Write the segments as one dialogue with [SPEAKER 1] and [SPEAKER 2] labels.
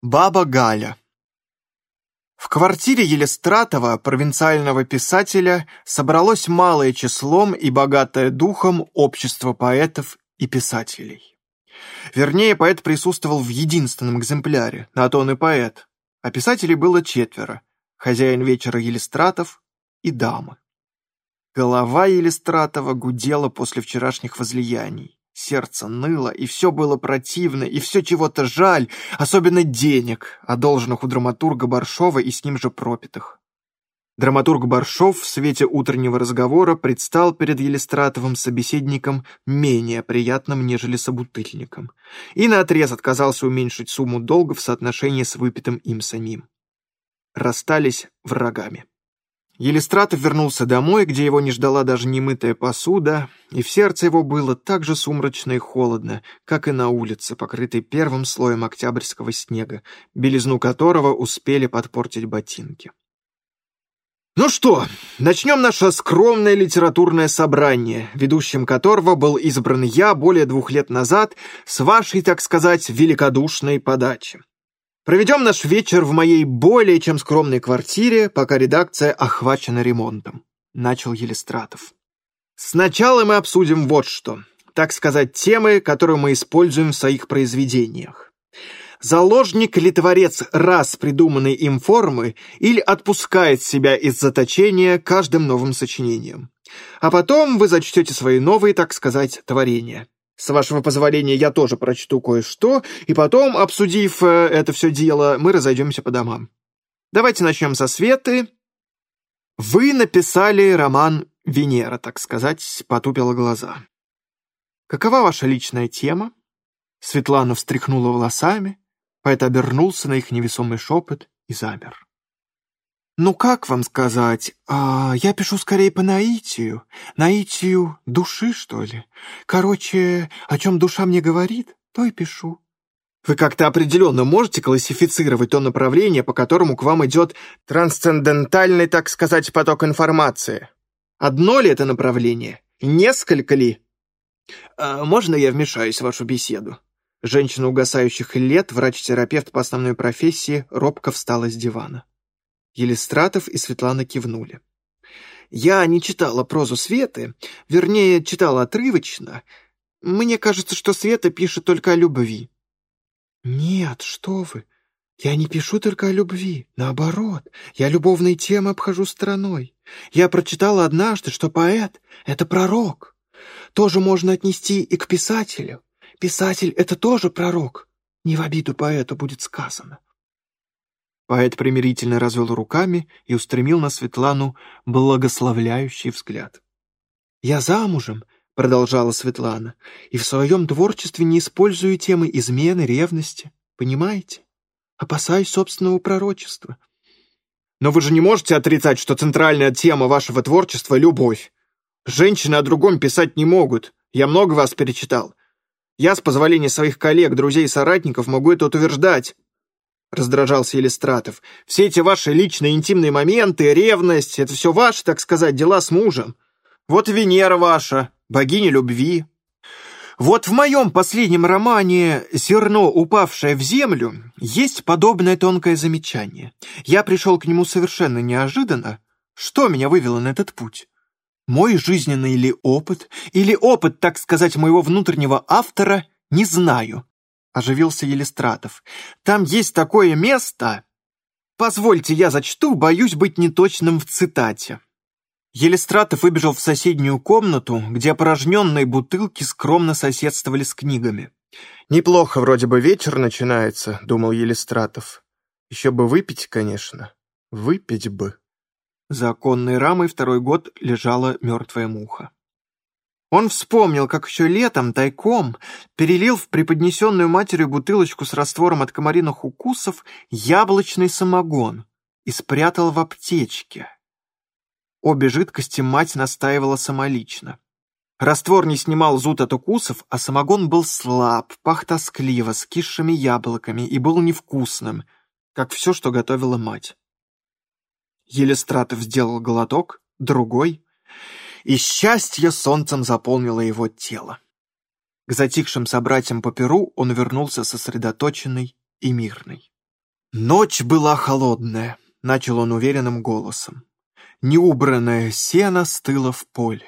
[SPEAKER 1] Баба Галя В квартире Елистратова, провинциального писателя, собралось малое числом и богатое духом общество поэтов и писателей. Вернее, поэт присутствовал в единственном экземпляре, на то он и поэт, а писателей было четверо, хозяин вечера Елистратов и дамы. Голова Елистратова гудела после вчерашних возлияний. Сердце ныло, и все было противно, и все чего-то жаль, особенно денег, одолженных у драматурга Баршова и с ним же пропитых. Драматург Баршов в свете утреннего разговора предстал перед Елистратовым собеседником менее приятным, нежели собутыльником, и наотрез отказался уменьшить сумму долга в соотношении с выпитым им самим. Расстались врагами. Елистратов вернулся домой, где его не ждала даже немытая посуда, и в сердце его было так же сумрачно и холодно, как и на улице, покрытой первым слоем октябрьского снега, белизну которого успели подпортить ботинки. Ну что, начнем наше скромное литературное собрание, ведущим которого был избран я более двух лет назад с вашей, так сказать, великодушной подачи. Проведем наш вечер в моей более чем скромной квартире, пока редакция охвачена ремонтом», — начал Елистратов. «Сначала мы обсудим вот что, так сказать, темы, которые мы используем в своих произведениях. Заложник или творец раз придуманной им формы или отпускает себя из заточения каждым новым сочинением. А потом вы зачтете свои новые, так сказать, творения. С вашего позволения я тоже прочту кое-что, и потом, обсудив э, это все дело, мы разойдемся по домам. Давайте начнем со Светы. Вы написали роман «Венера», так сказать, потупила глаза. Какова ваша личная тема? Светлана встряхнула волосами, поэт обернулся на их невесомый шепот и замер. «Ну как вам сказать? А, я пишу скорее по наитию. Наитию души, что ли? Короче, о чем душа мне говорит, то и пишу». Вы как-то определенно можете классифицировать то направление, по которому к вам идет трансцендентальный, так сказать, поток информации? Одно ли это направление? Несколько ли? А, можно я вмешаюсь в вашу беседу? Женщина угасающих лет, врач-терапевт по основной профессии, робко встала с дивана. Елистратов и Светлана кивнули. «Я не читала прозу Светы, вернее, читала отрывочно. Мне кажется, что Света пишет только о любви». «Нет, что вы, я не пишу только о любви. Наоборот, я любовные темы обхожу стороной. Я прочитала однажды, что поэт — это пророк. Тоже можно отнести и к писателю. Писатель — это тоже пророк. Не в обиду поэту будет сказано. Поэт примирительно развел руками и устремил на Светлану благословляющий взгляд. «Я замужем», — продолжала Светлана, «и в своем творчестве не использую темы измены, ревности. Понимаете? Опасаюсь собственного пророчества». «Но вы же не можете отрицать, что центральная тема вашего творчества — любовь. Женщины о другом писать не могут. Я много вас перечитал. Я, с позволения своих коллег, друзей и соратников, могу это утверждать. — раздражался Елистратов. «Все эти ваши личные интимные моменты, ревность — это все ваши, так сказать, дела с мужем. Вот Венера ваша, богиня любви. Вот в моем последнем романе «Зерно, упавшее в землю» есть подобное тонкое замечание. Я пришел к нему совершенно неожиданно. Что меня вывело на этот путь? Мой жизненный или опыт, или опыт, так сказать, моего внутреннего автора, не знаю оживился Елистратов. «Там есть такое место...» «Позвольте, я зачту, боюсь быть неточным в цитате». Елистратов выбежал в соседнюю комнату, где опорожненные бутылки скромно соседствовали с книгами. «Неплохо вроде бы вечер начинается», — думал Елистратов. «Еще бы выпить, конечно. Выпить бы». За оконной рамой второй год лежала мертвая муха. Он вспомнил, как еще летом тайком перелил в преподнесенную матерью бутылочку с раствором от комариных укусов яблочный самогон и спрятал в аптечке. Обе жидкости мать настаивала самолично. Раствор не снимал зуд от укусов, а самогон был слаб, пах тоскливо, с кисшими яблоками и был невкусным, как все, что готовила мать. Елистратов сделал глоток, другой — и счастье солнцем заполнило его тело. К затихшим собратьям по перу он вернулся сосредоточенный и мирный. Ночь была холодная, начал он уверенным голосом. Неубранное сено стыло в поле.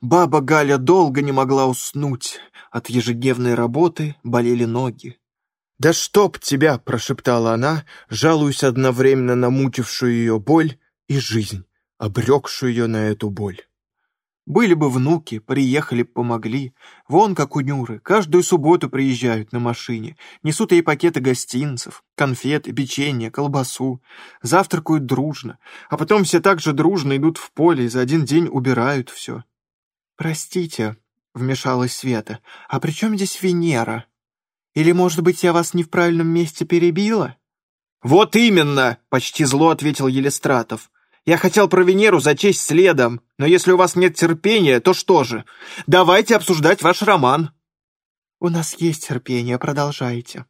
[SPEAKER 1] Баба Галя долго не могла уснуть. От ежедневной работы болели ноги. «Да чтоб тебя!» — прошептала она, жалуясь одновременно на мучившую ее боль и жизнь, обрекшую ее на эту боль. Были бы внуки, приехали б, помогли. Вон как у Нюры, каждую субботу приезжают на машине, несут ей пакеты гостинцев, конфеты, печенье, колбасу, завтракают дружно, а потом все так же дружно идут в поле и за один день убирают все. «Простите», — вмешалась Света, — «а при чем здесь Венера? Или, может быть, я вас не в правильном месте перебила?» «Вот именно!» — почти зло ответил Елистратов. Я хотел про Венеру зачесть следом, но если у вас нет терпения, то что же? Давайте обсуждать ваш роман». «У нас есть терпение, продолжайте».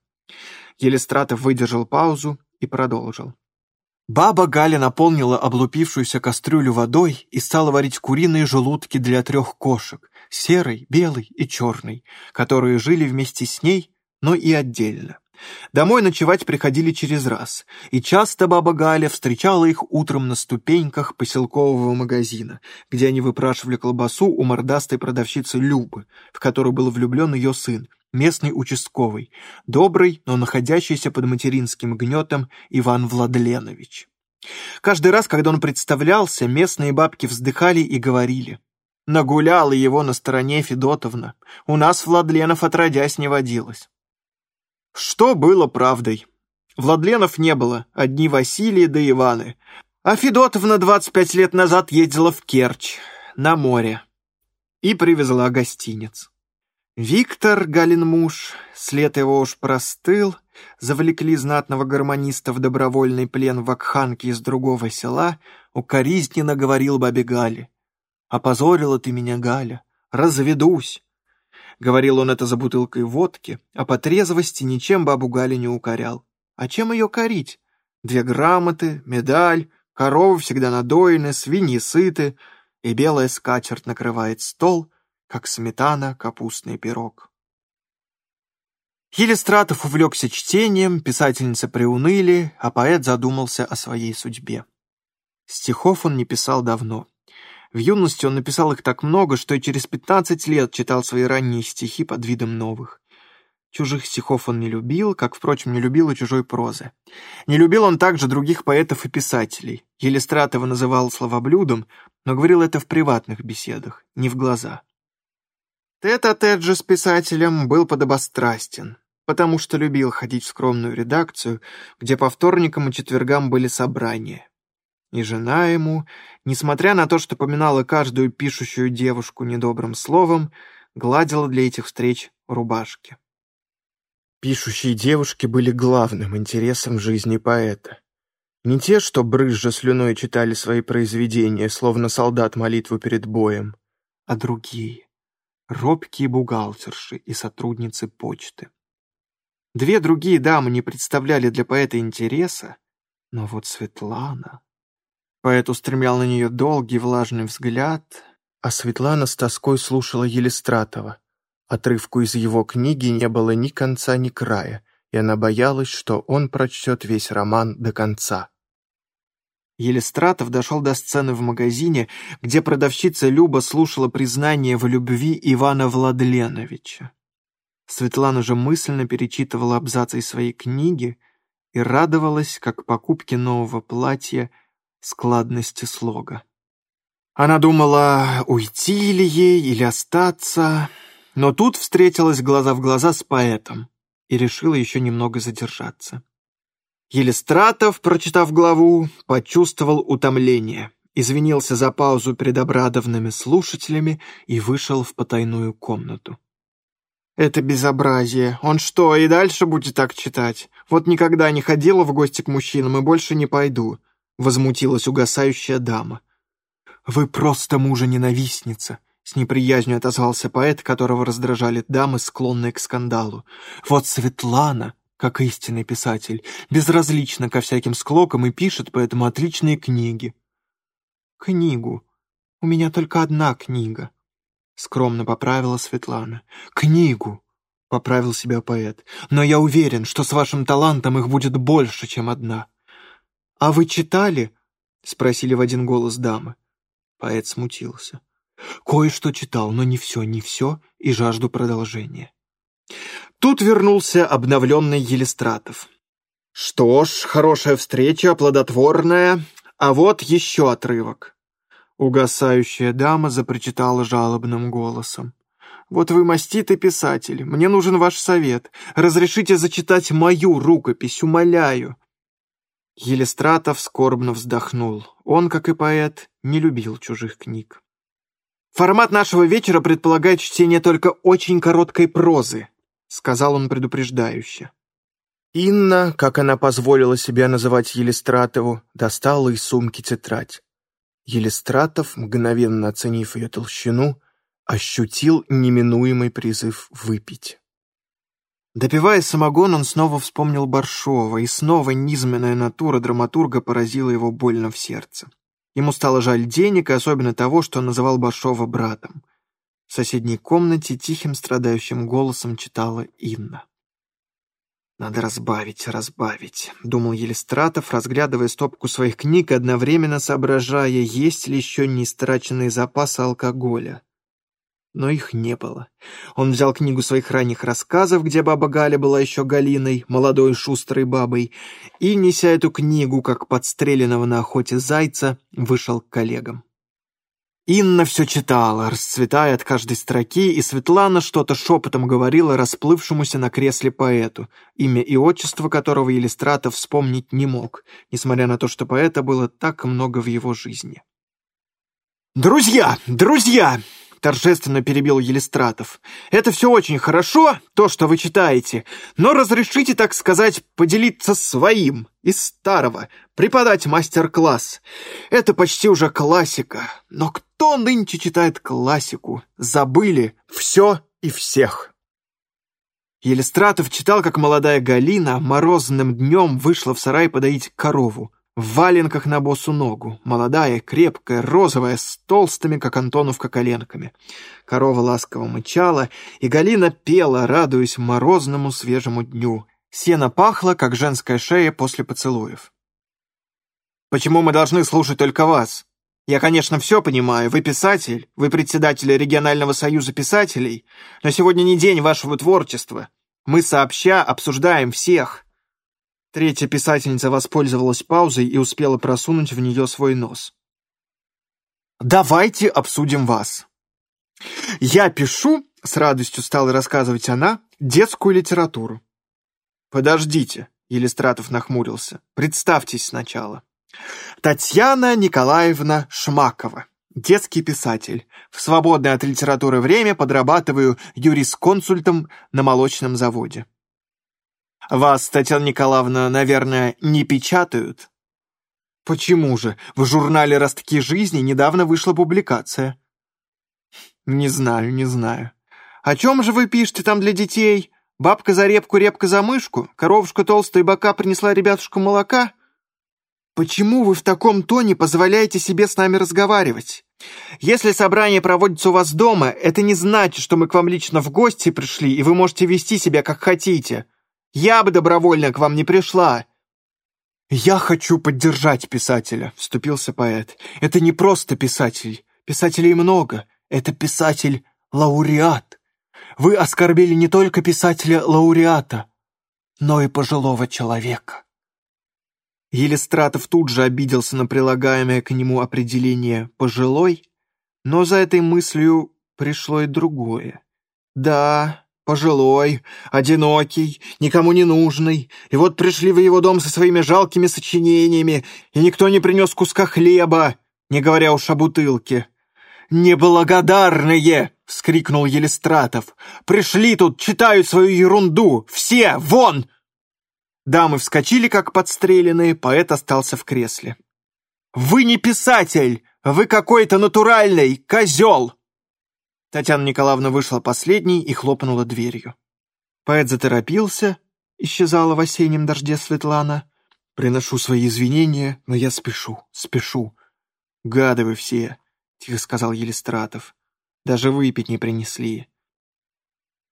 [SPEAKER 1] Елистратов выдержал паузу и продолжил. Баба Галя наполнила облупившуюся кастрюлю водой и стала варить куриные желудки для трех кошек, серой, белой и черной, которые жили вместе с ней, но и отдельно. Домой ночевать приходили через раз, и часто баба Галя встречала их утром на ступеньках поселкового магазина, где они выпрашивали колбасу у мордастой продавщицы Любы, в которую был влюблен ее сын, местный участковый, добрый, но находящийся под материнским гнетом Иван Владленович. Каждый раз, когда он представлялся, местные бабки вздыхали и говорили «Нагуляла его на стороне Федотовна, у нас Владленов отродясь не водилось». Что было правдой? Владленов не было, одни Василий да Иваны. А Федотовна 25 лет назад ездила в Керчь, на море, и привезла гостиниц. Виктор, Галин муж, след его уж простыл, завлекли знатного гармониста в добровольный плен в Акханке из другого села, укоризненно говорил бабе Гале. «Опозорила ты меня, Галя, разведусь, Говорил он это за бутылкой водки, а по трезвости ничем бабу Галю не укорял. А чем ее корить? Две грамоты, медаль, коровы всегда надоены, свиньи сыты, и белая скатерть накрывает стол, как сметана капустный пирог. Елистратов увлекся чтением, писательницы приуныли, а поэт задумался о своей судьбе. Стихов он не писал давно. В юности он написал их так много, что и через пятнадцать лет читал свои ранние стихи под видом новых. Чужих стихов он не любил, как, впрочем, не любил и чужой прозы. Не любил он также других поэтов и писателей. Елистратова называл словоблюдом, но говорил это в приватных беседах, не в глаза. Тет-а-тет же с писателем был подобострастен, потому что любил ходить в скромную редакцию, где по вторникам и четвергам были собрания. И жена ему, несмотря на то, что поминала каждую пишущую девушку недобрым словом, гладила для этих встреч рубашки. Пишущие девушки были главным интересом жизни поэта. Не те, что брызжа слюной читали свои произведения, словно солдат молитву перед боем, а другие, робкие бухгалтерши и сотрудницы почты. Две другие дамы не представляли для поэта интереса, но вот Светлана... Поэт устремлял на нее долгий влажный взгляд, а Светлана с тоской слушала Елистратова. Отрывку из его книги не было ни конца, ни края, и она боялась, что он прочтет весь роман до конца. Елистратов дошел до сцены в магазине, где продавщица Люба слушала признание в любви Ивана Владленовича. Светлана же мысленно перечитывала абзацы своей книги и радовалась, как покупке нового платья складности слога. Она думала, уйти ли ей или остаться, но тут встретилась глаза в глаза с поэтом и решила еще немного задержаться. Елистратов, прочитав главу, почувствовал утомление, извинился за паузу перед обрадованными слушателями и вышел в потайную комнату. «Это безобразие. Он что, и дальше будет так читать? Вот никогда не ходила в гости к мужчинам и больше не пойду возмутилась угасающая дама. «Вы просто мужа-ненавистница», — с неприязнью отозвался поэт, которого раздражали дамы, склонные к скандалу. «Вот Светлана, как истинный писатель, безразлична ко всяким склокам и пишет поэтому отличные книги». «Книгу. У меня только одна книга», — скромно поправила Светлана. «Книгу. поправил себя поэт. «Но я уверен, что с вашим талантом их будет больше, чем одна». «А вы читали?» — спросили в один голос дамы. Поэт смутился. «Кое-что читал, но не все, не все, и жажду продолжения». Тут вернулся обновленный Елистратов. «Что ж, хорошая встреча, плодотворная, а вот еще отрывок». Угасающая дама запричитала жалобным голосом. «Вот вы маститый писатель, мне нужен ваш совет. Разрешите зачитать мою рукопись, умоляю». Елистратов скорбно вздохнул. Он, как и поэт, не любил чужих книг. «Формат нашего вечера предполагает чтение только очень короткой прозы», сказал он предупреждающе. Инна, как она позволила себя называть Елистратову, достала из сумки тетрадь. Елистратов, мгновенно оценив ее толщину, ощутил неминуемый призыв выпить. Допивая самогон, он снова вспомнил Баршова, и снова низменная натура драматурга поразила его больно в сердце. Ему стало жаль денег, и особенно того, что он называл Баршова братом. В соседней комнате тихим страдающим голосом читала Инна. «Надо разбавить, разбавить», — думал Елистратов, разглядывая стопку своих книг, одновременно соображая, есть ли еще неистраченные запасы алкоголя но их не было. Он взял книгу своих ранних рассказов, где баба Галя была еще Галиной, молодой шустрой бабой, и, неся эту книгу, как подстреленного на охоте зайца, вышел к коллегам. Инна все читала, расцветая от каждой строки, и Светлана что-то шепотом говорила расплывшемуся на кресле поэту, имя и отчество которого Елистратов вспомнить не мог, несмотря на то, что поэта было так много в его жизни. «Друзья! Друзья!» Торжественно перебил Елистратов. «Это все очень хорошо, то, что вы читаете, но разрешите, так сказать, поделиться своим, из старого, преподать мастер-класс. Это почти уже классика, но кто нынче читает классику? Забыли все и всех». Елистратов читал, как молодая Галина морозным днем вышла в сарай подоить корову в валенках на босу ногу, молодая, крепкая, розовая, с толстыми, как антоновка, коленками. Корова ласково мычала, и Галина пела, радуясь морозному свежему дню. Сено пахло, как женская шея после поцелуев. «Почему мы должны слушать только вас? Я, конечно, все понимаю, вы писатель, вы председатель регионального союза писателей, но сегодня не день вашего творчества. Мы сообща обсуждаем всех». Третья писательница воспользовалась паузой и успела просунуть в нее свой нос. «Давайте обсудим вас. Я пишу, — с радостью стала рассказывать она, — детскую литературу». «Подождите», — Елистратов нахмурился, — «представьтесь сначала». Татьяна Николаевна Шмакова, детский писатель. В свободное от литературы время подрабатываю юрисконсультом на молочном заводе. Вас, Татьяна Николаевна, наверное, не печатают? Почему же? В журнале «Ростки жизни» недавно вышла публикация. Не знаю, не знаю. О чем же вы пишете там для детей? Бабка за репку, репка за мышку? Коровушка толстая бока принесла ребятушку молока? Почему вы в таком тоне позволяете себе с нами разговаривать? Если собрание проводится у вас дома, это не значит, что мы к вам лично в гости пришли, и вы можете вести себя как хотите. Я бы добровольно к вам не пришла!» «Я хочу поддержать писателя», — вступился поэт. «Это не просто писатель. Писателей много. Это писатель-лауреат. Вы оскорбили не только писателя-лауреата, но и пожилого человека». Елистратов тут же обиделся на прилагаемое к нему определение «пожилой», но за этой мыслью пришло и другое. Да, Пожилой, одинокий, никому не нужный. И вот пришли в его дом со своими жалкими сочинениями, и никто не принес куска хлеба, не говоря уж о бутылке. «Неблагодарные!» — вскрикнул Елистратов. «Пришли тут, читают свою ерунду! Все, вон!» Дамы вскочили, как подстреленные, поэт остался в кресле. «Вы не писатель! Вы какой-то натуральный козел!» Татьяна Николаевна вышла последней и хлопнула дверью. Поэт заторопился, исчезала в осеннем дожде Светлана. «Приношу свои извинения, но я спешу, спешу». «Гады вы все», — тихо сказал Елистратов. «Даже выпить не принесли».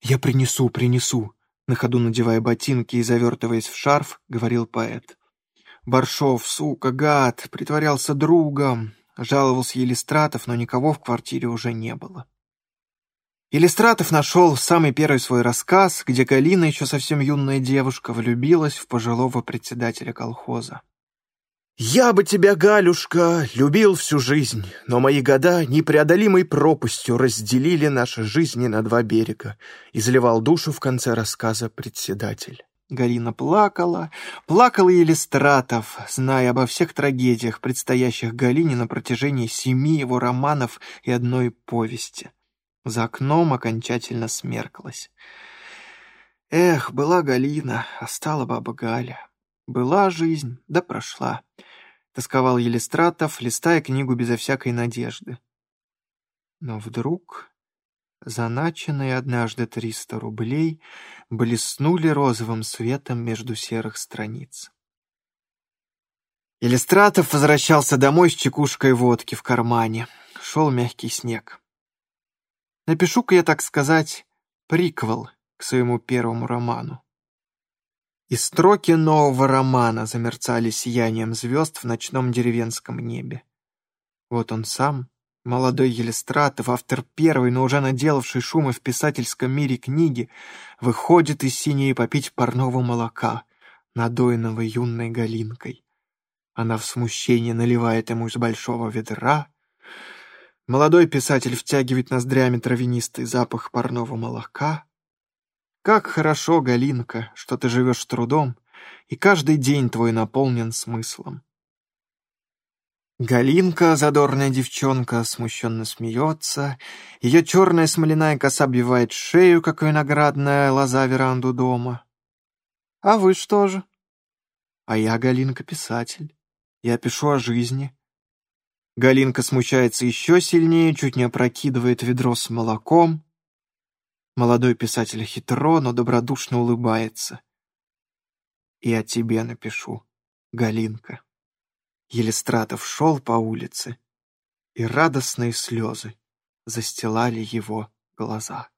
[SPEAKER 1] «Я принесу, принесу», — на ходу надевая ботинки и завертываясь в шарф, говорил поэт. Баршов, сука, гад, притворялся другом, жаловался Елистратов, но никого в квартире уже не было. Елистратов нашел самый первый свой рассказ, где Галина, еще совсем юная девушка, влюбилась в пожилого председателя колхоза. «Я бы тебя, Галюшка, любил всю жизнь, но мои года непреодолимой пропастью разделили наши жизни на два берега», изливал душу в конце рассказа председатель. Галина плакала, плакал и Елистратов, зная обо всех трагедиях, предстоящих Галине на протяжении семи его романов и одной повести. За окном окончательно смерклась. Эх, была Галина, а стала баба Галя. Была жизнь, да прошла. Тосковал Елистратов, листая книгу безо всякой надежды. Но вдруг заначенные однажды триста рублей блеснули розовым светом между серых страниц. Иллюстратов возвращался домой с чекушкой водки в кармане. Шел мягкий снег. Напишу-ка я, так сказать, приквел к своему первому роману. И строки нового романа замерцали сиянием звезд в ночном деревенском небе. Вот он сам, молодой Елистратов, автор первой, но уже наделавший шумы в писательском мире книги, выходит из синей попить парного молока, надоенного юной галинкой. Она в смущении наливает ему из большого ведра. Молодой писатель втягивает ноздрями травянистый запах парного молока — как хорошо, Галинка, что ты живешь трудом, и каждый день твой наполнен смыслом. Галинка, задорная девчонка, смущенно смеется, ее черная смоляная коса обвивает шею, как виноградная лоза веранду дома. А вы что же? А я, Галинка, писатель. Я пишу о жизни. Галинка смущается еще сильнее, чуть не опрокидывает ведро с молоком. Молодой писатель хитро, но добродушно улыбается. И о тебе напишу, Галинка. Елистратов шел по улице, и радостные слезы застилали его глаза.